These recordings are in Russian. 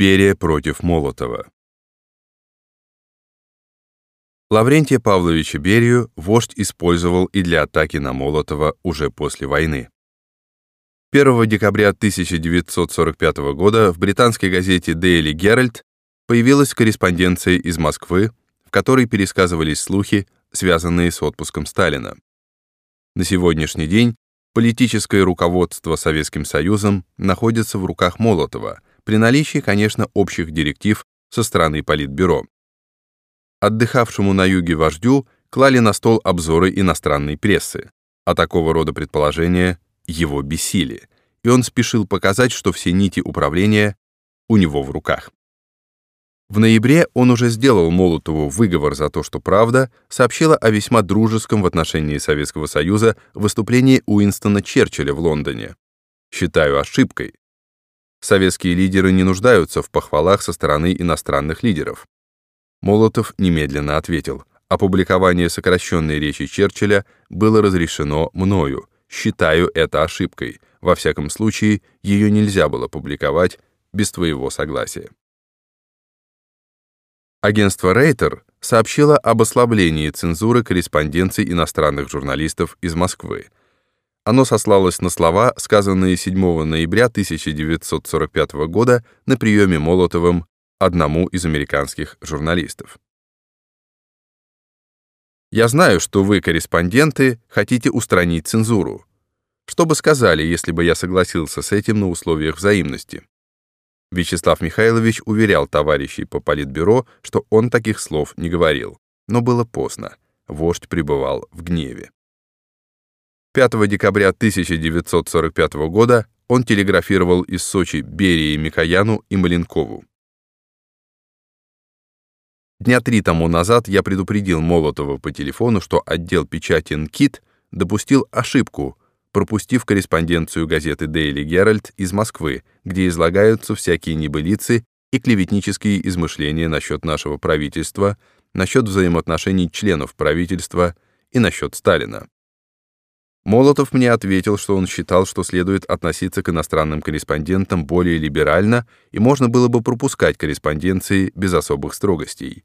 Берия против Молотова. Лаврентия Павловича Берию вождь использовал и для атаки на Молотова уже после войны. 1 декабря 1945 года в британской газете Daily Herald появилась корреспонденция из Москвы, в которой пересказывались слухи, связанные с отпуском Сталина. На сегодняшний день политическое руководство Советским Союзом находится в руках Молотова, при наличии, конечно, общих директив со стороны Политбюро. Отдыхавшему на юге вождю клали на стол обзоры иностранной прессы, а такого рода предположения его бесили, и он спешил показать, что все нити управления у него в руках. В ноябре он уже сделал Молотову выговор за то, что «Правда» сообщила о весьма дружеском в отношении Советского Союза выступлении Уинстона Черчилля в Лондоне. Считаю ошибкой. Советские лидеры не нуждаются в похвалах со стороны иностранных лидеров. Молотов немедленно ответил. Опубликование сокращенной речи Черчилля было разрешено мною, Считаю это ошибкой. Во всяком случае, ее нельзя было публиковать без твоего согласия. Агентство Рейтер сообщило об ослаблении цензуры корреспонденций иностранных журналистов из Москвы. Оно сослалось на слова, сказанные 7 ноября 1945 года на приеме Молотовым одному из американских журналистов. Я знаю, что вы, корреспонденты, хотите устранить цензуру. Что бы сказали, если бы я согласился с этим на условиях взаимности? Вячеслав Михайлович уверял товарищей по политбюро, что он таких слов не говорил. Но было поздно. Вождь пребывал в гневе. 5 декабря 1945 года он телеграфировал из Сочи Берии Микояну и Маленкову. Дня три тому назад я предупредил Молотова по телефону, что отдел печати «Нкит» допустил ошибку, пропустив корреспонденцию газеты Daily Herald из Москвы, где излагаются всякие небылицы и клеветнические измышления насчет нашего правительства, насчет взаимоотношений членов правительства и насчет Сталина. Молотов мне ответил, что он считал, что следует относиться к иностранным корреспондентам более либерально и можно было бы пропускать корреспонденции без особых строгостей.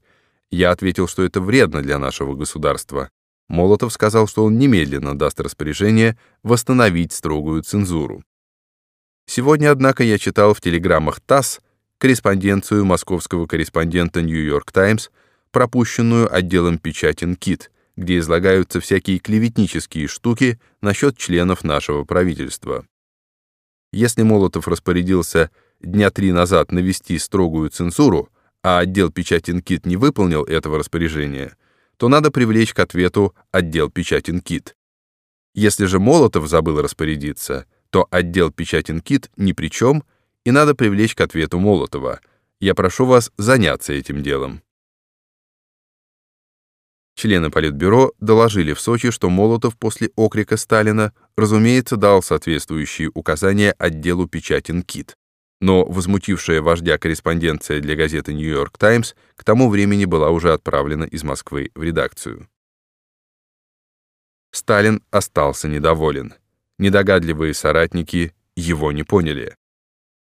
Я ответил, что это вредно для нашего государства. Молотов сказал, что он немедленно даст распоряжение восстановить строгую цензуру. Сегодня, однако, я читал в телеграммах ТАСС корреспонденцию московского корреспондента «Нью-Йорк Таймс», пропущенную отделом печати «НКИТ», где излагаются всякие клеветнические штуки насчет членов нашего правительства. Если Молотов распорядился дня три назад навести строгую цензуру, а отдел печати НКИТ не выполнил этого распоряжения, то надо привлечь к ответу отдел печати НКИТ. Если же Молотов забыл распорядиться, то отдел печати НКИТ ни при чем, и надо привлечь к ответу Молотова. Я прошу вас заняться этим делом. Члены Политбюро доложили в Сочи, что Молотов после окрика Сталина, разумеется, дал соответствующие указания отделу печати НКИТ. Но возмутившая вождя корреспонденция для газеты «Нью-Йорк Таймс» к тому времени была уже отправлена из Москвы в редакцию. Сталин остался недоволен. Недогадливые соратники его не поняли.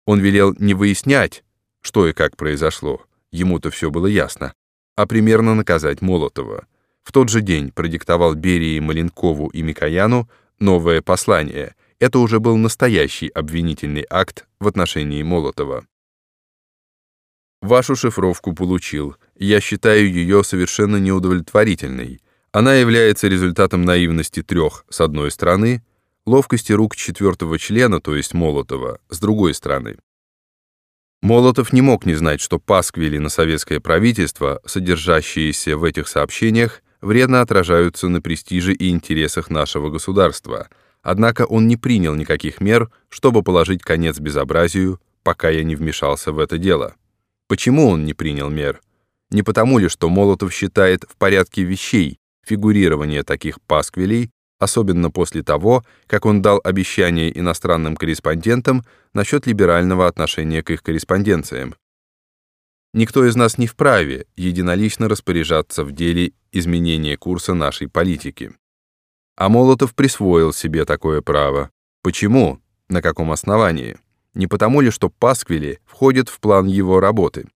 Он велел не выяснять, что и как произошло, ему-то все было ясно, а примерно наказать Молотова — в тот же день продиктовал Берии, Маленкову и Микояну новое послание. Это уже был настоящий обвинительный акт в отношении Молотова. Вашу шифровку получил. Я считаю ее совершенно неудовлетворительной. Она является результатом наивности трех, с одной стороны, ловкости рук четвертого члена, то есть Молотова, с другой стороны. Молотов не мог не знать, что пасквили на советское правительство, содержащиеся в этих сообщениях, вредно отражаются на престиже и интересах нашего государства, однако он не принял никаких мер, чтобы положить конец безобразию, пока я не вмешался в это дело. Почему он не принял мер? Не потому ли, что Молотов считает в порядке вещей фигурирование таких пасквилей, особенно после того, как он дал обещание иностранным корреспондентам насчет либерального отношения к их корреспонденциям. Никто из нас не вправе единолично распоряжаться в деле изменения курса нашей политики. А Молотов присвоил себе такое право. Почему? На каком основании? Не потому ли, что пасквили входят в план его работы?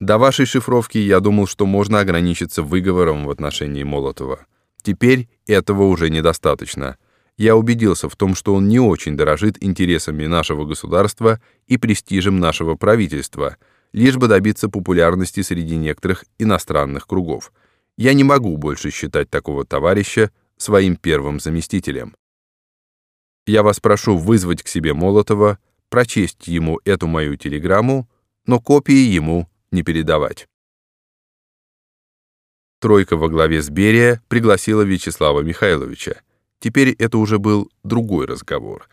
До вашей шифровки я думал, что можно ограничиться выговором в отношении Молотова. Теперь этого уже недостаточно. Я убедился в том, что он не очень дорожит интересами нашего государства и престижем нашего правительства, лишь бы добиться популярности среди некоторых иностранных кругов. Я не могу больше считать такого товарища своим первым заместителем. Я вас прошу вызвать к себе Молотова, прочесть ему эту мою телеграмму, но копии ему не передавать. Тройка во главе с Берия пригласила Вячеслава Михайловича. Теперь это уже был другой разговор.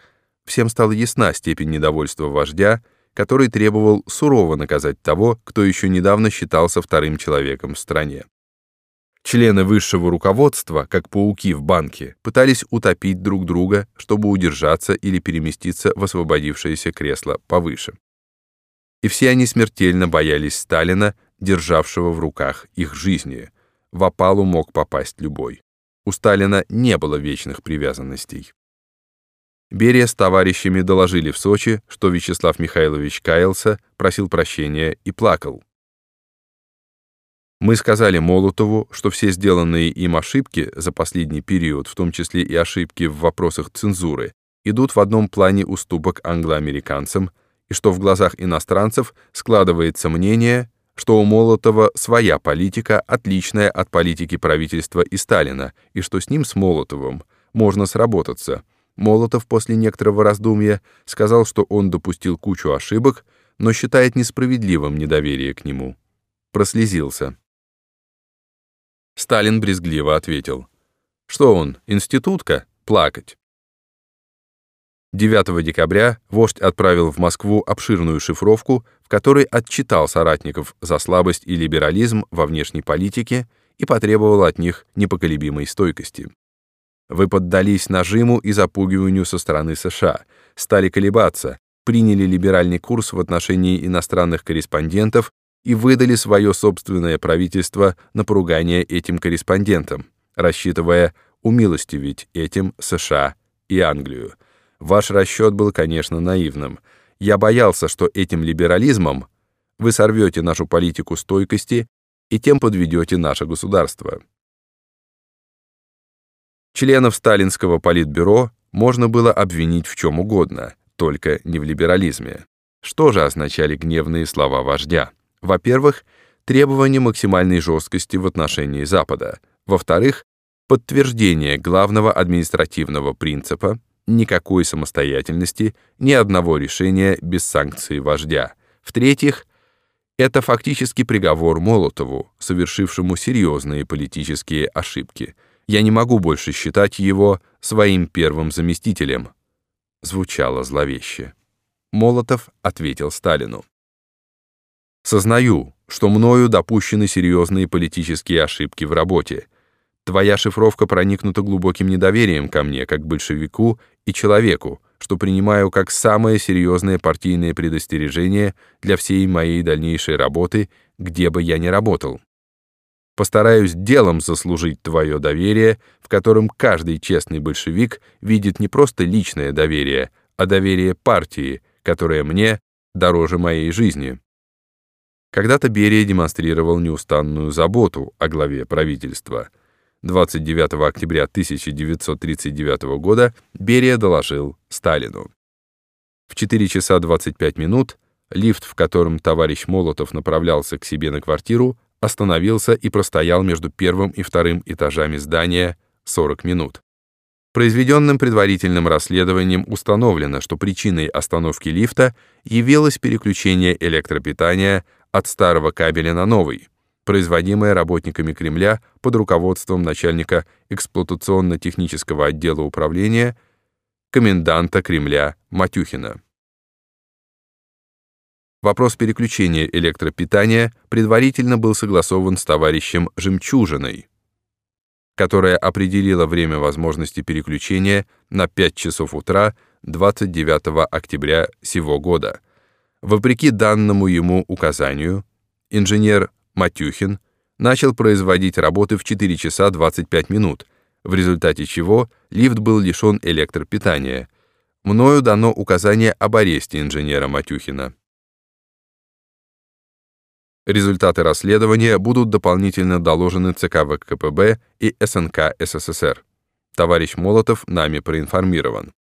Всем стала ясна степень недовольства вождя, который требовал сурово наказать того, кто еще недавно считался вторым человеком в стране. Члены высшего руководства, как пауки в банке, пытались утопить друг друга, чтобы удержаться или переместиться в освободившееся кресло повыше. И все они смертельно боялись Сталина, державшего в руках их жизни. В опалу мог попасть любой. У Сталина не было вечных привязанностей. Берия с товарищами доложили в Сочи, что Вячеслав Михайлович каялся, просил прощения и плакал. Мы сказали Молотову, что все сделанные им ошибки за последний период, в том числе и ошибки в вопросах цензуры, идут в одном плане уступок англоамериканцам, и что в глазах иностранцев складывается мнение, что у Молотова своя политика, отличная от политики правительства и Сталина, и что с ним, с Молотовым, можно сработаться. Молотов после некоторого раздумья сказал, что он допустил кучу ошибок, но считает несправедливым недоверие к нему. Прослезился. Сталин брезгливо ответил. Что он, институтка? Плакать. 9 декабря вождь отправил в Москву обширную шифровку, в которой отчитал соратников за слабость и либерализм во внешней политике и потребовал от них непоколебимой стойкости. Вы поддались нажиму и запугиванию со стороны США, стали колебаться, приняли либеральный курс в отношении иностранных корреспондентов и выдали свое собственное правительство на поругание этим корреспондентам, рассчитывая умилостивить этим США и Англию. Ваш расчет был, конечно, наивным. Я боялся, что этим либерализмом вы сорвете нашу политику стойкости и тем подведете наше государство. Членов сталинского политбюро можно было обвинить в чем угодно, только не в либерализме. Что же означали гневные слова вождя? Во-первых, требование максимальной жесткости в отношении Запада. Во-вторых, подтверждение главного административного принципа никакой самостоятельности, ни одного решения без санкции вождя. В-третьих, это фактически приговор Молотову, совершившему серьезные политические ошибки. Я не могу больше считать его своим первым заместителем. Звучало зловеще. Молотов ответил Сталину. Сознаю, что мною допущены серьезные политические ошибки в работе. Твоя шифровка проникнута глубоким недоверием ко мне, как большевику и человеку, что принимаю как самое серьезное партийное предостережение для всей моей дальнейшей работы, где бы я ни работал. Постараюсь делом заслужить твое доверие, в котором каждый честный большевик видит не просто личное доверие, а доверие партии, которое мне дороже моей жизни. Когда-то Берия демонстрировал неустанную заботу о главе правительства. 29 октября 1939 года Берия доложил Сталину. В 4 часа 25 минут лифт, в котором товарищ Молотов направлялся к себе на квартиру, остановился и простоял между первым и вторым этажами здания 40 минут. Произведенным предварительным расследованием установлено, что причиной остановки лифта явилось переключение электропитания от старого кабеля на новый, производимое работниками Кремля под руководством начальника эксплуатационно-технического отдела управления коменданта Кремля Матюхина. Вопрос переключения электропитания предварительно был согласован с товарищем Жемчужиной, которая определила время возможности переключения на 5 часов утра 29 октября сего года – Вопреки данному ему указанию, инженер Матюхин начал производить работы в 4 часа 25 минут, в результате чего лифт был лишен электропитания. Мною дано указание об аресте инженера Матюхина. Результаты расследования будут дополнительно доложены ЦК ВКПБ и СНК СССР. Товарищ Молотов нами проинформирован.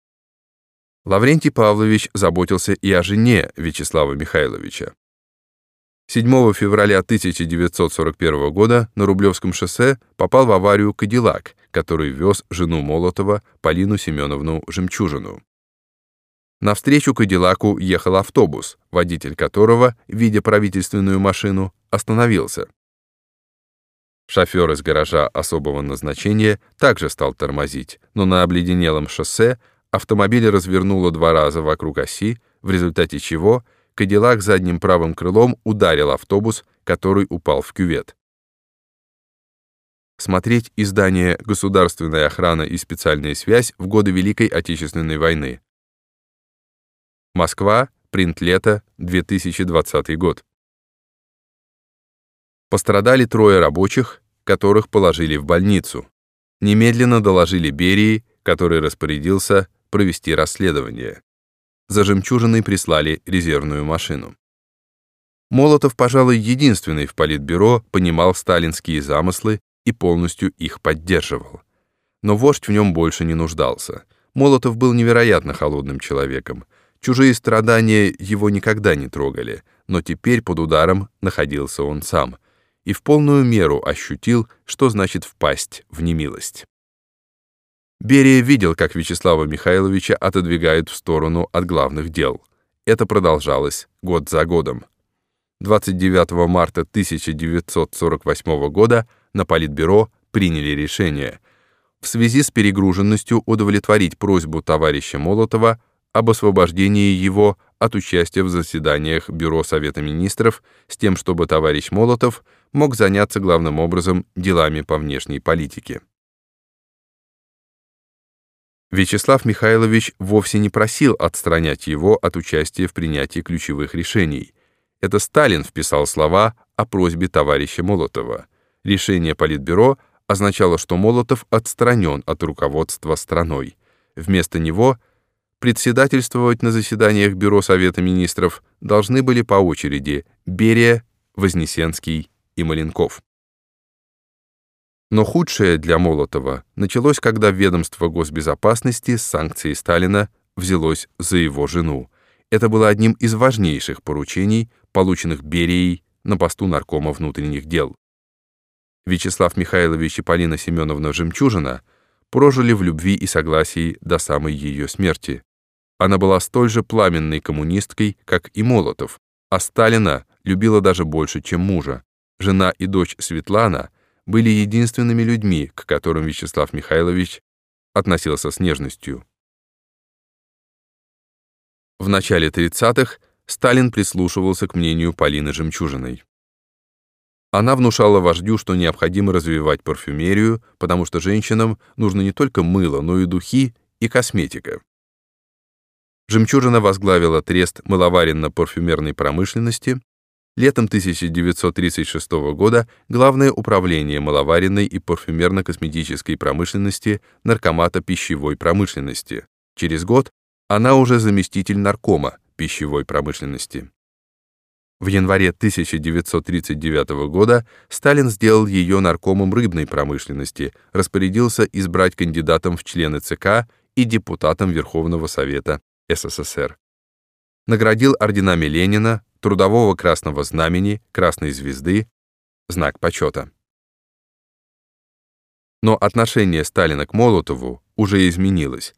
Лаврентий Павлович заботился и о жене Вячеслава Михайловича. 7 февраля 1941 года на Рублевском шоссе попал в аварию «Кадиллак», который вез жену Молотова Полину Семеновну Жемчужину. Навстречу Кадиллаку ехал автобус, водитель которого, видя правительственную машину, остановился. Шофер из гаража особого назначения также стал тормозить, но на обледенелом шоссе автомобиль развернуло два раза вокруг оси, в результате чего Кадиллак задним правым крылом ударил автобус, который упал в кювет. Смотреть издание «Государственная охрана и специальная связь» в годы Великой Отечественной войны. Москва, принт лето, 2020 год. Пострадали трое рабочих, которых положили в больницу. Немедленно доложили Берии, который распорядился провести расследование. За жемчужиной прислали резервную машину. Молотов, пожалуй, единственный в Политбюро понимал сталинские замыслы и полностью их поддерживал. Но вождь в нем больше не нуждался. Молотов был невероятно холодным человеком. Чужие страдания его никогда не трогали, но теперь под ударом находился он сам и в полную меру ощутил, что значит впасть в немилость. Берия видел, как Вячеслава Михайловича отодвигают в сторону от главных дел. Это продолжалось год за годом. 29 марта 1948 года на Политбюро приняли решение в связи с перегруженностью удовлетворить просьбу товарища Молотова об освобождении его от участия в заседаниях Бюро Совета Министров с тем, чтобы товарищ Молотов мог заняться главным образом делами по внешней политике. Вячеслав Михайлович вовсе не просил отстранять его от участия в принятии ключевых решений. Это Сталин вписал слова о просьбе товарища Молотова. Решение Политбюро означало, что Молотов отстранен от руководства страной. Вместо него – председательствовать на заседаниях Бюро Совета Министров должны были по очереди Берия, Вознесенский и Маленков. Но худшее для Молотова началось, когда ведомство госбезопасности с санкцией Сталина взялось за его жену. Это было одним из важнейших поручений, полученных Берией на посту наркома внутренних дел. Вячеслав Михайлович и Полина Семеновна Жемчужина прожили в любви и согласии до самой ее смерти. Она была столь же пламенной коммунисткой, как и Молотов, а Сталина любила даже больше, чем мужа. Жена и дочь Светлана были единственными людьми, к которым Вячеслав Михайлович относился с нежностью. В начале 30-х Сталин прислушивался к мнению Полины Жемчужиной. Она внушала вождю, что необходимо развивать парфюмерию, потому что женщинам нужно не только мыло, но и духи и косметика. Жемчужина возглавила трест мыловаренно-парфюмерной промышленности. Летом 1936 года Главное управление мыловаренной и парфюмерно-косметической промышленности Наркомата пищевой промышленности. Через год она уже заместитель наркома пищевой промышленности. В январе 1939 года Сталин сделал ее наркомом рыбной промышленности, распорядился избрать кандидатом в члены ЦК и депутатом Верховного Совета СССР. Наградил орденами Ленина, Трудового Красного Знамени, Красной Звезды, знак почета. Но отношение Сталина к Молотову уже изменилось.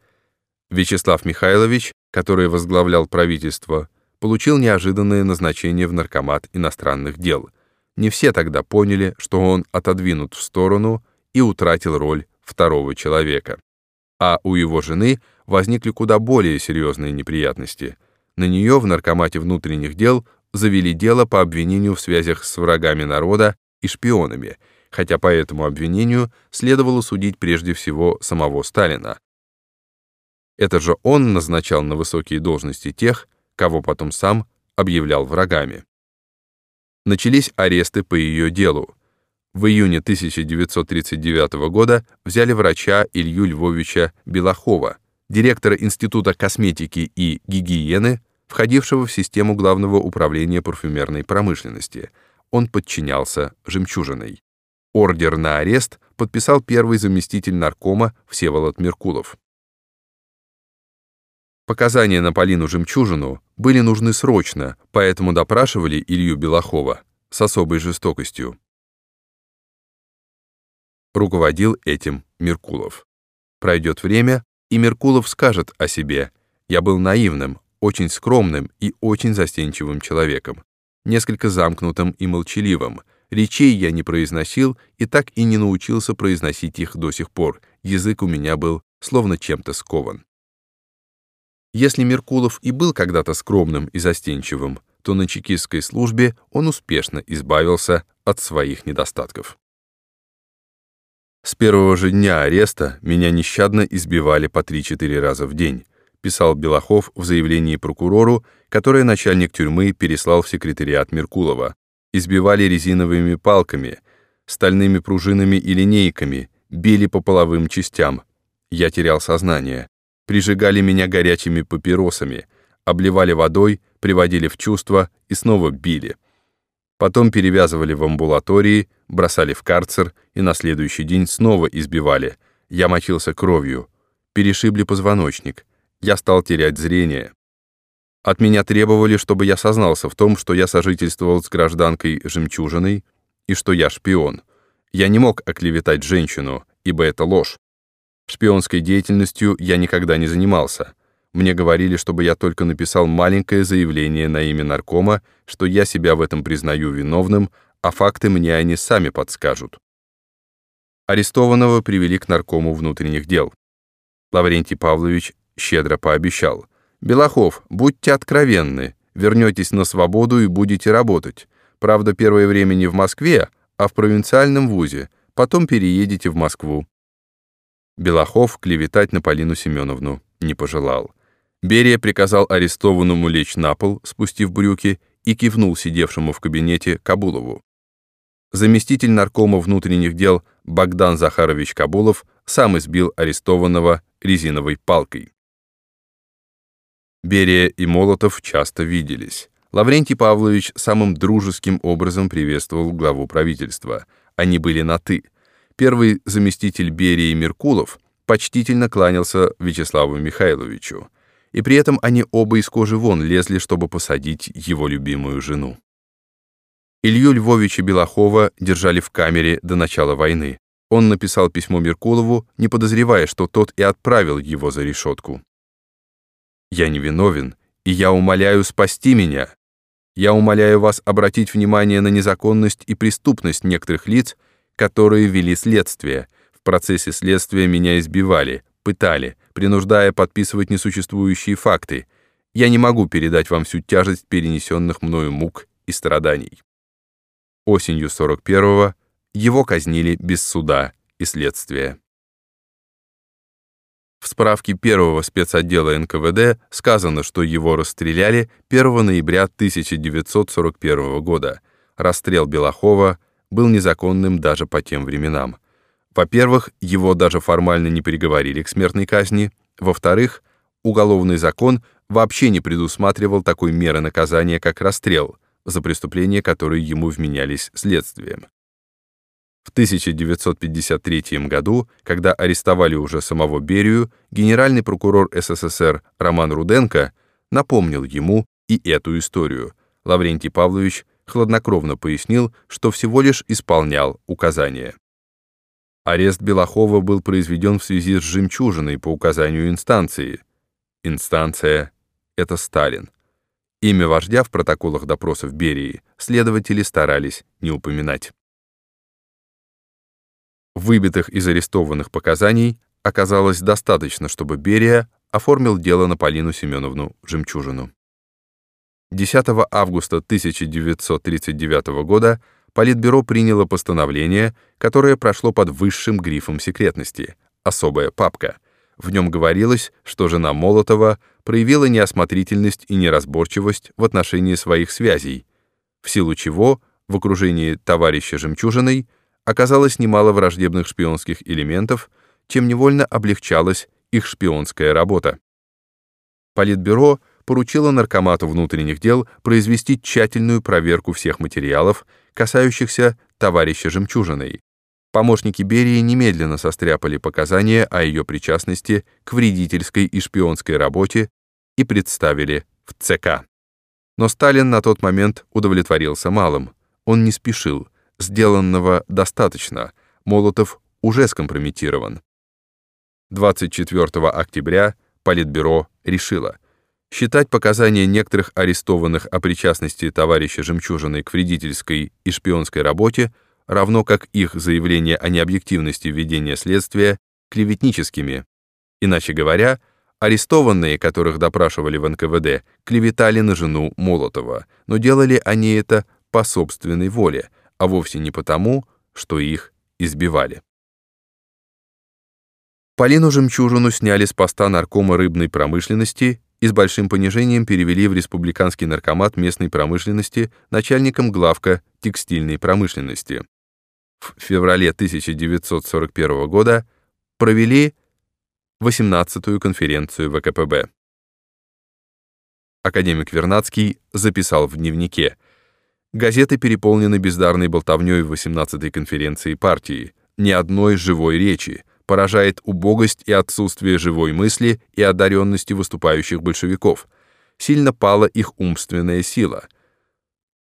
Вячеслав Михайлович, который возглавлял правительство, получил неожиданное назначение в Наркомат иностранных дел. Не все тогда поняли, что он отодвинут в сторону и утратил роль второго человека. А у его жены возникли куда более серьезные неприятности. На нее в Наркомате внутренних дел завели дело по обвинению в связях с врагами народа и шпионами, хотя по этому обвинению следовало судить прежде всего самого Сталина. Это же он назначал на высокие должности тех, кого потом сам объявлял врагами. Начались аресты по ее делу. В июне 1939 года взяли врача Илью Львовича Белохова, директора Института косметики и гигиены, входившего в систему Главного управления парфюмерной промышленности. Он подчинялся «Жемчужиной». Ордер на арест подписал первый заместитель наркома Всеволод Меркулов. Показания на Полину Жемчужину были нужны срочно, поэтому допрашивали Илью Белахова с особой жестокостью. Руководил этим Меркулов. Пройдет время, и Меркулов скажет о себе «Я был наивным, очень скромным и очень застенчивым человеком, несколько замкнутым и молчаливым, речей я не произносил и так и не научился произносить их до сих пор, язык у меня был словно чем-то скован». Если Меркулов и был когда-то скромным и застенчивым, то на чекистской службе он успешно избавился от своих недостатков. С первого же дня ареста меня нещадно избивали по 3-4 раза в день, писал Белахов в заявлении прокурору, которое начальник тюрьмы переслал в секретариат Меркулова. Избивали резиновыми палками, стальными пружинами и линейками, били по половым частям. Я терял сознание прижигали меня горячими папиросами, обливали водой, приводили в чувство и снова били. Потом перевязывали в амбулатории, бросали в карцер и на следующий день снова избивали. Я мочился кровью. Перешибли позвоночник. Я стал терять зрение. От меня требовали, чтобы я сознался в том, что я сожительствовал с гражданкой Жемчужиной и что я шпион. Я не мог оклеветать женщину, ибо это ложь. Шпионской деятельностью я никогда не занимался. Мне говорили, чтобы я только написал маленькое заявление на имя наркома, что я себя в этом признаю виновным, а факты мне они сами подскажут. Арестованного привели к наркому внутренних дел. Лаврентий Павлович щедро пообещал. «Белохов, будьте откровенны, вернетесь на свободу и будете работать. Правда, первое время не в Москве, а в провинциальном вузе, потом переедете в Москву. Белохов клеветать на Полину Семеновну не пожелал. Берия приказал арестованному лечь на пол, спустив брюки, и кивнул сидевшему в кабинете Кабулову. Заместитель наркома внутренних дел Богдан Захарович Кабулов сам избил арестованного резиновой палкой. Берия и Молотов часто виделись. Лаврентий Павлович самым дружеским образом приветствовал главу правительства. Они были на «ты». Первый заместитель Берии Меркулов почтительно кланялся Вячеславу Михайловичу, и при этом они оба из кожи вон лезли, чтобы посадить его любимую жену. Илью Львовича Белохова держали в камере до начала войны. Он написал письмо Меркулову, не подозревая, что тот и отправил его за решетку. «Я не виновен, и я умоляю спасти меня. Я умоляю вас обратить внимание на незаконность и преступность некоторых лиц, которые вели следствие. В процессе следствия меня избивали, пытали, принуждая подписывать несуществующие факты. Я не могу передать вам всю тяжесть перенесенных мною мук и страданий. Осенью 41-го его казнили без суда и следствия. В справке первого спецотдела НКВД сказано, что его расстреляли 1 ноября 1941 года. Расстрел Белохова — был незаконным даже по тем временам. Во-первых, его даже формально не приговорили к смертной казни. Во-вторых, уголовный закон вообще не предусматривал такой меры наказания, как расстрел, за преступления, которые ему вменялись следствием. В 1953 году, когда арестовали уже самого Берию, генеральный прокурор СССР Роман Руденко напомнил ему и эту историю. Лаврентий Павлович хладнокровно пояснил, что всего лишь исполнял указания. Арест Белохова был произведен в связи с жемчужиной по указанию инстанции. Инстанция — это Сталин. Имя вождя в протоколах допросов Берии следователи старались не упоминать. Выбитых из арестованных показаний оказалось достаточно, чтобы Берия оформил дело на Полину Семеновну Жемчужину. 10 августа 1939 года Политбюро приняло постановление, которое прошло под высшим грифом секретности «Особая папка». В нем говорилось, что жена Молотова проявила неосмотрительность и неразборчивость в отношении своих связей, в силу чего в окружении товарища Жемчужиной оказалось немало враждебных шпионских элементов, чем невольно облегчалась их шпионская работа. Политбюро поручило наркомату внутренних дел произвести тщательную проверку всех материалов, касающихся товарища Жемчужиной. Помощники Берии немедленно состряпали показания о ее причастности к вредительской и шпионской работе и представили в ЦК. Но Сталин на тот момент удовлетворился малым. Он не спешил. Сделанного достаточно. Молотов уже скомпрометирован. 24 октября Политбюро решило считать показания некоторых арестованных о причастности товарища Жемчужиной к вредительской и шпионской работе, равно как их заявление о необъективности ведения следствия, клеветническими. Иначе говоря, арестованные, которых допрашивали в НКВД, клеветали на жену Молотова, но делали они это по собственной воле, а вовсе не потому, что их избивали. Полину Жемчужину сняли с поста наркома рыбной промышленности и с большим понижением перевели в республиканский наркомат местной промышленности начальником главка текстильной промышленности. В феврале 1941 года провели 18-ю конференцию ВКПБ. Академик Вернадский записал в дневнике «Газеты переполнены бездарной болтовнёй в 18-й конференции партии, ни одной живой речи, поражает убогость и отсутствие живой мысли и одаренности выступающих большевиков. Сильно пала их умственная сила.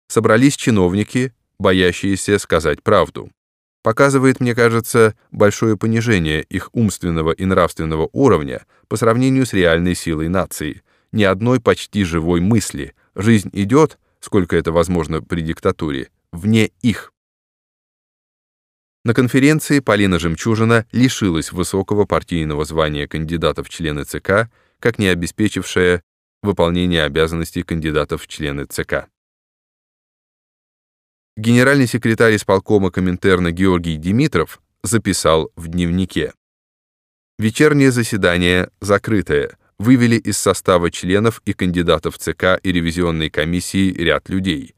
Собрались чиновники, боящиеся сказать правду. Показывает, мне кажется, большое понижение их умственного и нравственного уровня по сравнению с реальной силой нации. Ни одной почти живой мысли. Жизнь идет, сколько это возможно при диктатуре, вне их. На конференции Полина Жемчужина лишилась высокого партийного звания кандидата в члены ЦК, как не обеспечившая выполнение обязанностей кандидатов в члены ЦК. Генеральный секретарь исполкома Коминтерна Георгий Димитров записал в дневнике. Вечернее заседание закрытое. Вывели из состава членов и кандидатов ЦК и ревизионной комиссии ряд людей.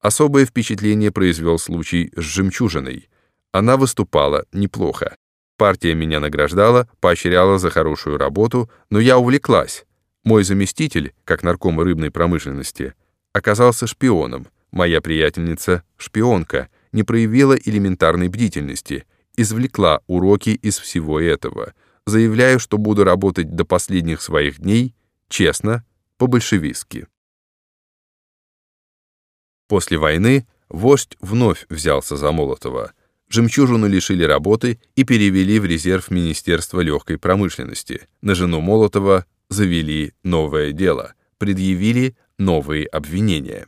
Особое впечатление произвел случай с «Жемчужиной». Она выступала неплохо. Партия меня награждала, поощряла за хорошую работу, но я увлеклась. Мой заместитель, как нарком рыбной промышленности, оказался шпионом. Моя приятельница, шпионка, не проявила элементарной бдительности, извлекла уроки из всего этого. Заявляю, что буду работать до последних своих дней, честно, по-большевистски. После войны вождь вновь взялся за Молотова — Жемчужину лишили работы и перевели в резерв Министерства легкой промышленности. На жену Молотова завели новое дело, предъявили новые обвинения.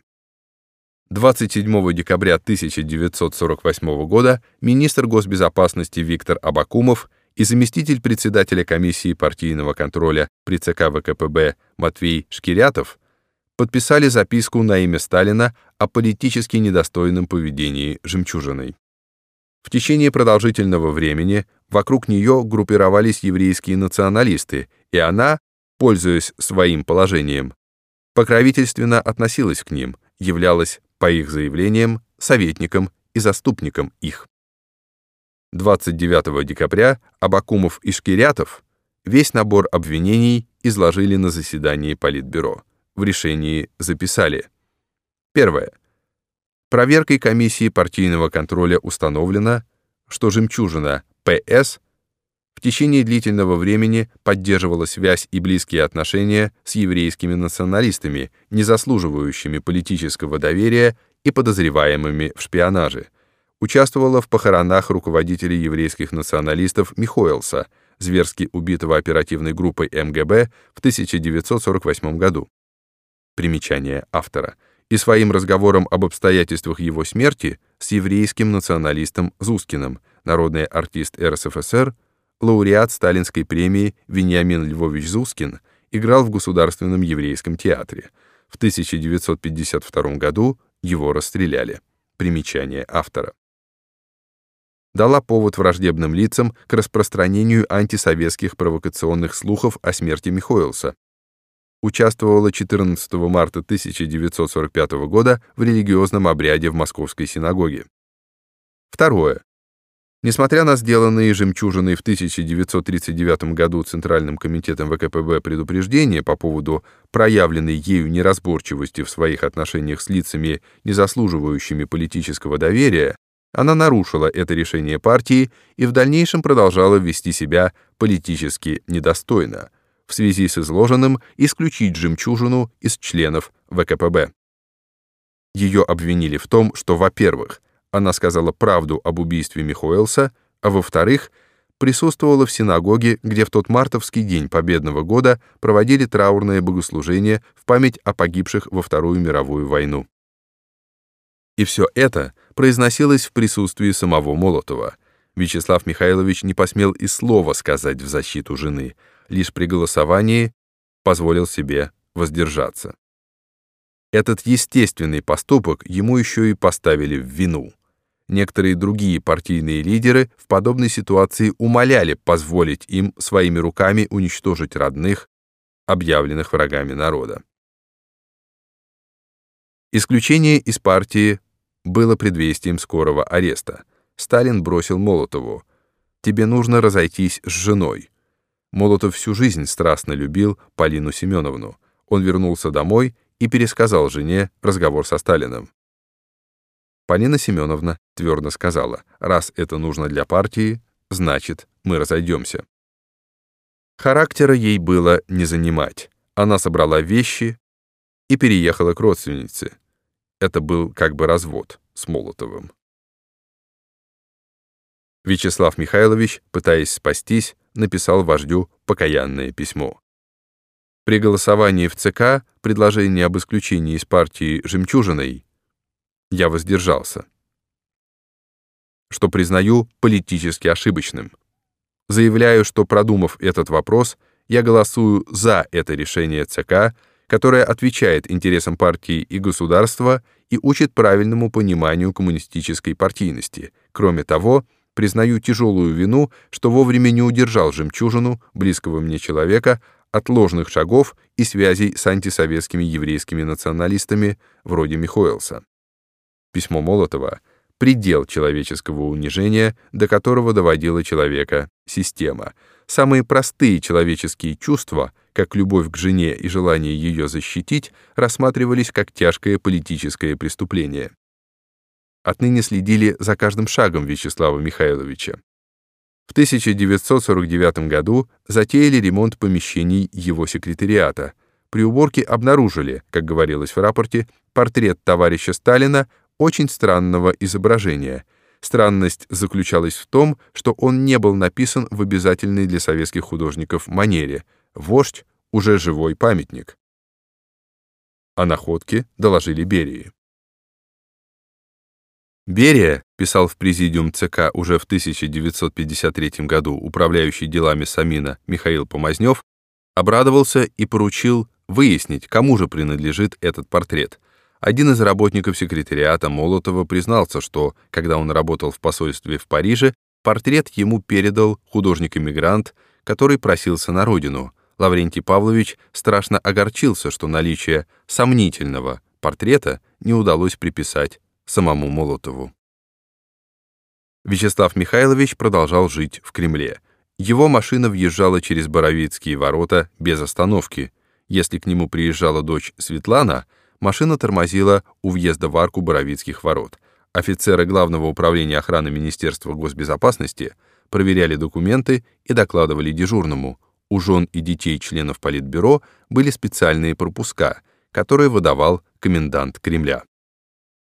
27 декабря 1948 года министр госбезопасности Виктор Абакумов и заместитель председателя комиссии партийного контроля при ЦК ВКПБ Матвей Шкирятов подписали записку на имя Сталина о политически недостойном поведении Жемчужиной. В течение продолжительного времени вокруг нее группировались еврейские националисты, и она, пользуясь своим положением, покровительственно относилась к ним, являлась, по их заявлениям, советником и заступником их. 29 декабря Абакумов и Шкирятов весь набор обвинений изложили на заседании Политбюро. В решении записали. Первое. Проверкой комиссии партийного контроля установлено, что «Жемчужина» ПС в течение длительного времени поддерживала связь и близкие отношения с еврейскими националистами, не заслуживающими политического доверия и подозреваемыми в шпионаже, участвовала в похоронах руководителя еврейских националистов Михоэлса, зверски убитого оперативной группой МГБ в 1948 году. Примечание автора — и своим разговором об обстоятельствах его смерти с еврейским националистом Зускиным, народный артист РСФСР, лауреат Сталинской премии Вениамин Львович Зускин, играл в Государственном еврейском театре. В 1952 году его расстреляли. Примечание автора. Дала повод враждебным лицам к распространению антисоветских провокационных слухов о смерти Михоэлса, участвовала 14 марта 1945 года в религиозном обряде в Московской синагоге. Второе. Несмотря на сделанные жемчужиной в 1939 году Центральным комитетом ВКПБ предупреждения по поводу проявленной ею неразборчивости в своих отношениях с лицами, не заслуживающими политического доверия, она нарушила это решение партии и в дальнейшем продолжала вести себя политически недостойно, в связи с изложенным исключить жемчужину из членов ВКПБ. Ее обвинили в том, что, во-первых, она сказала правду об убийстве Михоэлса, а во-вторых, присутствовала в синагоге, где в тот мартовский день Победного года проводили траурное богослужение в память о погибших во Вторую мировую войну. И все это произносилось в присутствии самого Молотова. Вячеслав Михайлович не посмел и слова сказать в защиту жены, лишь при голосовании позволил себе воздержаться. Этот естественный поступок ему еще и поставили в вину. Некоторые другие партийные лидеры в подобной ситуации умоляли позволить им своими руками уничтожить родных, объявленных врагами народа. Исключение из партии было предвестием скорого ареста. Сталин бросил Молотову. «Тебе нужно разойтись с женой». Молотов всю жизнь страстно любил Полину Семеновну. Он вернулся домой и пересказал жене разговор со Сталиным. Полина Семеновна твердо сказала, раз это нужно для партии, значит, мы разойдемся. Характера ей было не занимать. Она собрала вещи и переехала к родственнице. Это был как бы развод с Молотовым. Вячеслав Михайлович, пытаясь спастись, написал вождю покаянное письмо. При голосовании в ЦК предложение об исключении из партии «Жемчужиной» я воздержался, что признаю политически ошибочным. Заявляю, что, продумав этот вопрос, я голосую за это решение ЦК, которое отвечает интересам партии и государства и учит правильному пониманию коммунистической партийности. Кроме того, признаю тяжелую вину, что вовремя не удержал жемчужину, близкого мне человека, от ложных шагов и связей с антисоветскими еврейскими националистами вроде Михоэлса. Письмо Молотова — предел человеческого унижения, до которого доводила человека система. Самые простые человеческие чувства, как любовь к жене и желание ее защитить, рассматривались как тяжкое политическое преступление. Отныне следили за каждым шагом Вячеслава Михайловича. В 1949 году затеяли ремонт помещений его секретариата. При уборке обнаружили, как говорилось в рапорте, портрет товарища Сталина очень странного изображения. Странность заключалась в том, что он не был написан в обязательной для советских художников манере «Вождь — уже живой памятник». О находке доложили Берии. Берия, писал в президиум ЦК уже в 1953 году управляющий делами Самина Михаил Помазнев, обрадовался и поручил выяснить, кому же принадлежит этот портрет. Один из работников секретариата Молотова признался, что, когда он работал в посольстве в Париже, портрет ему передал художник-эмигрант, который просился на родину. Лаврентий Павлович страшно огорчился, что наличие сомнительного портрета не удалось приписать самому Молотову. Вячеслав Михайлович продолжал жить в Кремле. Его машина въезжала через Боровицкие ворота без остановки. Если к нему приезжала дочь Светлана — машина тормозила у въезда в арку Боровицких ворот. Офицеры Главного управления охраны Министерства госбезопасности проверяли документы и докладывали дежурному. У жен и детей членов Политбюро были специальные пропуска, которые выдавал комендант Кремля.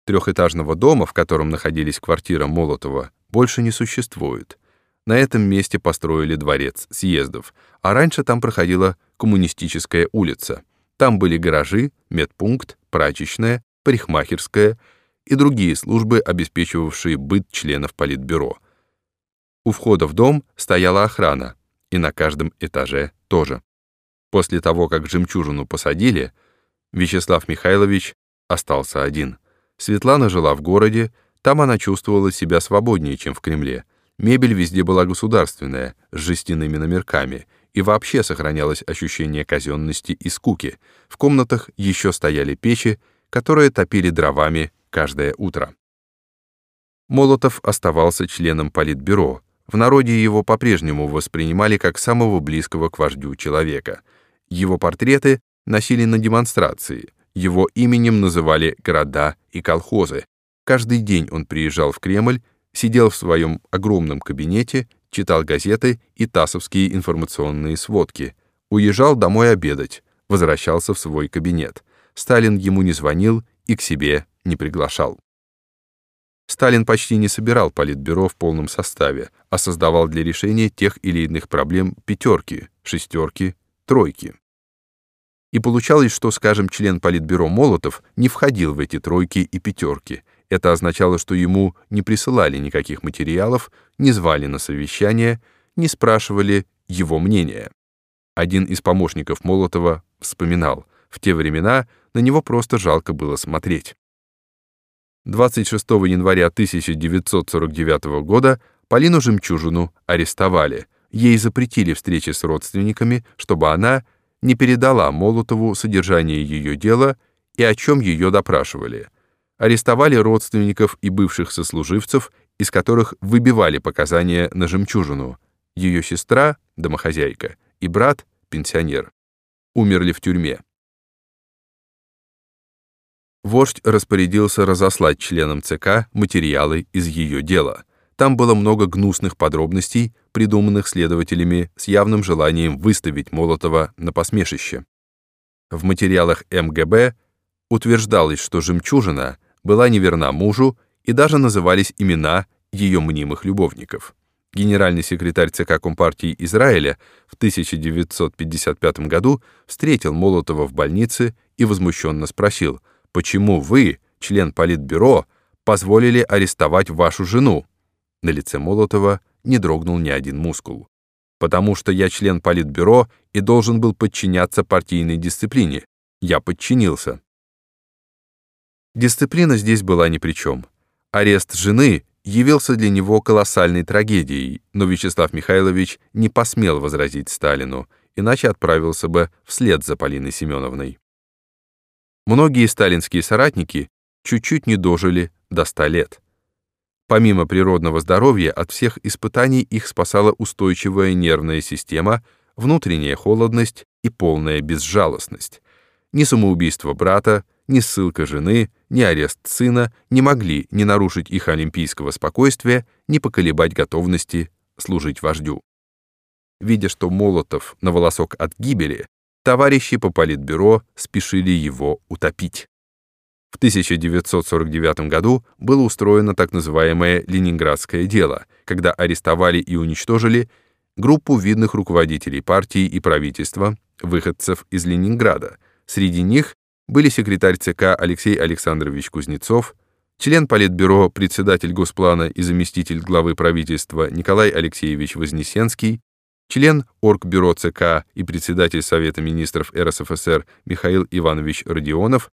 Трехэтажного дома, в котором находились квартира Молотова, больше не существует. На этом месте построили дворец съездов, а раньше там проходила коммунистическая улица — там были гаражи, медпункт, прачечная, парикмахерская и другие службы, обеспечивавшие быт членов Политбюро. У входа в дом стояла охрана, и на каждом этаже тоже. После того, как жемчужину посадили, Вячеслав Михайлович остался один. Светлана жила в городе, там она чувствовала себя свободнее, чем в Кремле. Мебель везде была государственная, с жестяными номерками, и вообще сохранялось ощущение казенности и скуки. В комнатах еще стояли печи, которые топили дровами каждое утро. Молотов оставался членом Политбюро. В народе его по-прежнему воспринимали как самого близкого к вождю человека. Его портреты носили на демонстрации, его именем называли города и колхозы. Каждый день он приезжал в Кремль, сидел в своем огромном кабинете, читал газеты и ТАССовские информационные сводки, уезжал домой обедать, возвращался в свой кабинет. Сталин ему не звонил и к себе не приглашал. Сталин почти не собирал политбюро в полном составе, а создавал для решения тех или иных проблем пятерки, шестерки, тройки. И получалось, что, скажем, член политбюро Молотов не входил в эти тройки и пятерки. Это означало, что ему не присылали никаких материалов, не звали на совещание, не спрашивали его мнения. Один из помощников Молотова вспоминал, в те времена на него просто жалко было смотреть. 26 января 1949 года Полину Жемчужину арестовали. Ей запретили встречи с родственниками, чтобы она не передала Молотову содержание ее дела и о чем ее допрашивали. Арестовали родственников и бывших сослуживцев, из которых выбивали показания на Жемчужину. Ее сестра, домохозяйка, и брат, пенсионер, умерли в тюрьме. Вождь распорядился разослать членам ЦК материалы из ее дела. Там было много гнусных подробностей, придуманных следователями с явным желанием выставить Молотова на посмешище. В материалах МГБ утверждалось, что «Жемчужина» была неверна мужу и даже назывались имена ее мнимых любовников. Генеральный секретарь ЦК Компартии Израиля в 1955 году встретил Молотова в больнице и возмущенно спросил – почему вы, член Политбюро, позволили арестовать вашу жену?» На лице Молотова не дрогнул ни один мускул. «Потому что я член Политбюро и должен был подчиняться партийной дисциплине. Я подчинился». Дисциплина здесь была ни при чем. Арест жены явился для него колоссальной трагедией, но Вячеслав Михайлович не посмел возразить Сталину, иначе отправился бы вслед за Полиной Семеновной. Многие сталинские соратники чуть-чуть не дожили до 100 лет. Помимо природного здоровья, от всех испытаний их спасала устойчивая нервная система, внутренняя холодность и полная безжалостность. Ни самоубийство брата, ни ссылка жены, ни арест сына не могли ни нарушить их олимпийского спокойствия, ни поколебать готовности служить вождю. Видя, что Молотов на волосок от гибели, товарищи по политбюро спешили его утопить. В 1949 году было устроено так называемое «Ленинградское дело», когда арестовали и уничтожили группу видных руководителей партии и правительства, выходцев из Ленинграда. Среди них были секретарь ЦК Алексей Александрович Кузнецов, член Политбюро, председатель Госплана и заместитель главы правительства Николай Алексеевич Вознесенский, член Оргбюро ЦК и председатель Совета министров РСФСР Михаил Иванович Родионов,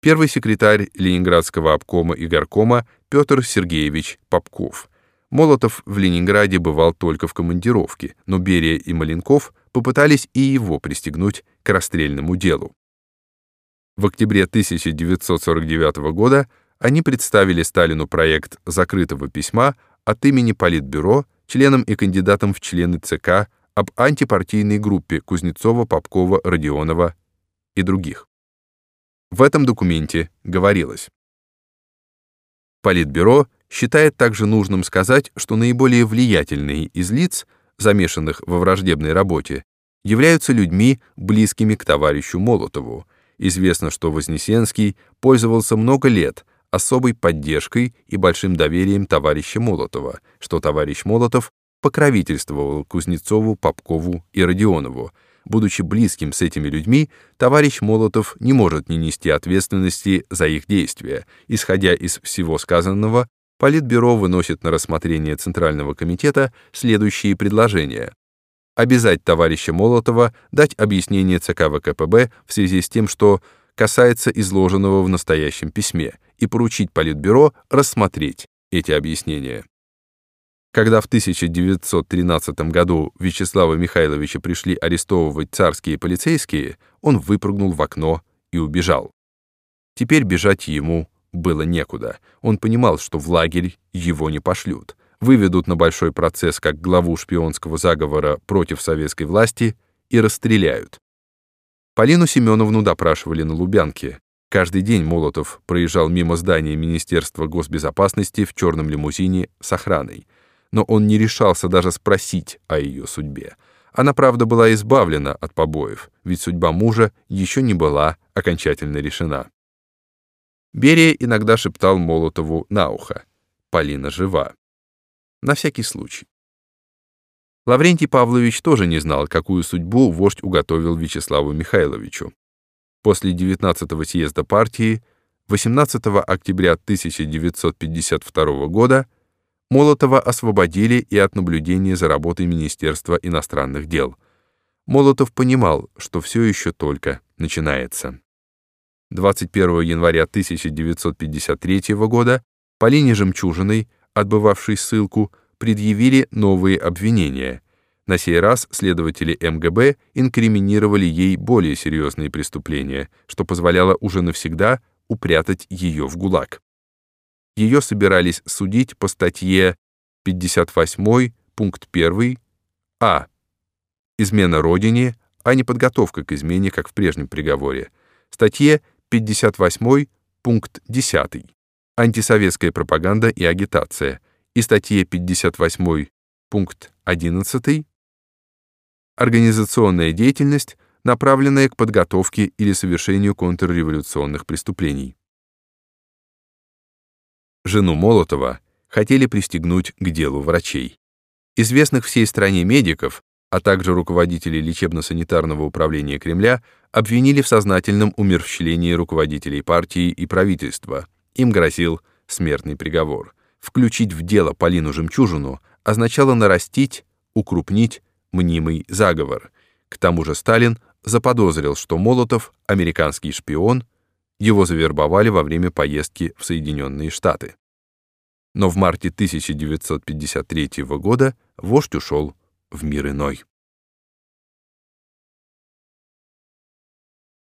первый секретарь Ленинградского обкома и горкома Петр Сергеевич Попков. Молотов в Ленинграде бывал только в командировке, но Берия и Маленков попытались и его пристегнуть к расстрельному делу. В октябре 1949 года они представили Сталину проект закрытого письма от имени Политбюро членам и кандидатам в члены ЦК об антипартийной группе Кузнецова, Попкова, Родионова и других. В этом документе говорилось. Политбюро считает также нужным сказать, что наиболее влиятельные из лиц, замешанных во враждебной работе, являются людьми, близкими к товарищу Молотову. Известно, что Вознесенский пользовался много лет особой поддержкой и большим доверием товарища Молотова, что товарищ Молотов покровительствовал Кузнецову, Попкову и Родионову. Будучи близким с этими людьми, товарищ Молотов не может не нести ответственности за их действия. Исходя из всего сказанного, Политбюро выносит на рассмотрение Центрального комитета следующие предложения. Обязать товарища Молотова дать объяснение ЦК ВКПБ в связи с тем, что касается изложенного в настоящем письме, и поручить Политбюро рассмотреть эти объяснения. Когда в 1913 году Вячеслава Михайловича пришли арестовывать царские полицейские, он выпрыгнул в окно и убежал. Теперь бежать ему было некуда. Он понимал, что в лагерь его не пошлют. Выведут на большой процесс как главу шпионского заговора против советской власти и расстреляют. Полину Семеновну допрашивали на Лубянке. Каждый день Молотов проезжал мимо здания Министерства госбезопасности в черном лимузине с охраной. Но он не решался даже спросить о ее судьбе. Она, правда, была избавлена от побоев, ведь судьба мужа еще не была окончательно решена. Берия иногда шептал Молотову на ухо. Полина жива. На всякий случай. Лаврентий Павлович тоже не знал, какую судьбу вождь уготовил Вячеславу Михайловичу. После 19-го съезда партии 18 октября 1952 года Молотова освободили и от наблюдения за работой Министерства иностранных дел. Молотов понимал, что все еще только начинается. 21 января 1953 года Полине Жемчужиной, отбывавшей ссылку, предъявили новые обвинения. На сей раз следователи МГБ инкриминировали ей более серьезные преступления, что позволяло уже навсегда упрятать ее в ГУЛАГ. Ее собирались судить по статье 58 пункт 1 А. Измена Родине, а не подготовка к измене, как в прежнем приговоре. Статье 58 пункт 10 антисоветская пропаганда и агитация и статье 58 пункт 11 организационная деятельность, направленная к подготовке или совершению контрреволюционных преступлений. Жену Молотова хотели пристегнуть к делу врачей. Известных всей стране медиков а также руководителей лечебно-санитарного управления Кремля, обвинили в сознательном умерщвлении руководителей партии и правительства. Им грозил смертный приговор. Включить в дело Полину Жемчужину означало нарастить, укрупнить мнимый заговор. К тому же Сталин заподозрил, что Молотов — американский шпион, его завербовали во время поездки в Соединенные Штаты. Но в марте 1953 года вождь ушел в мир иной.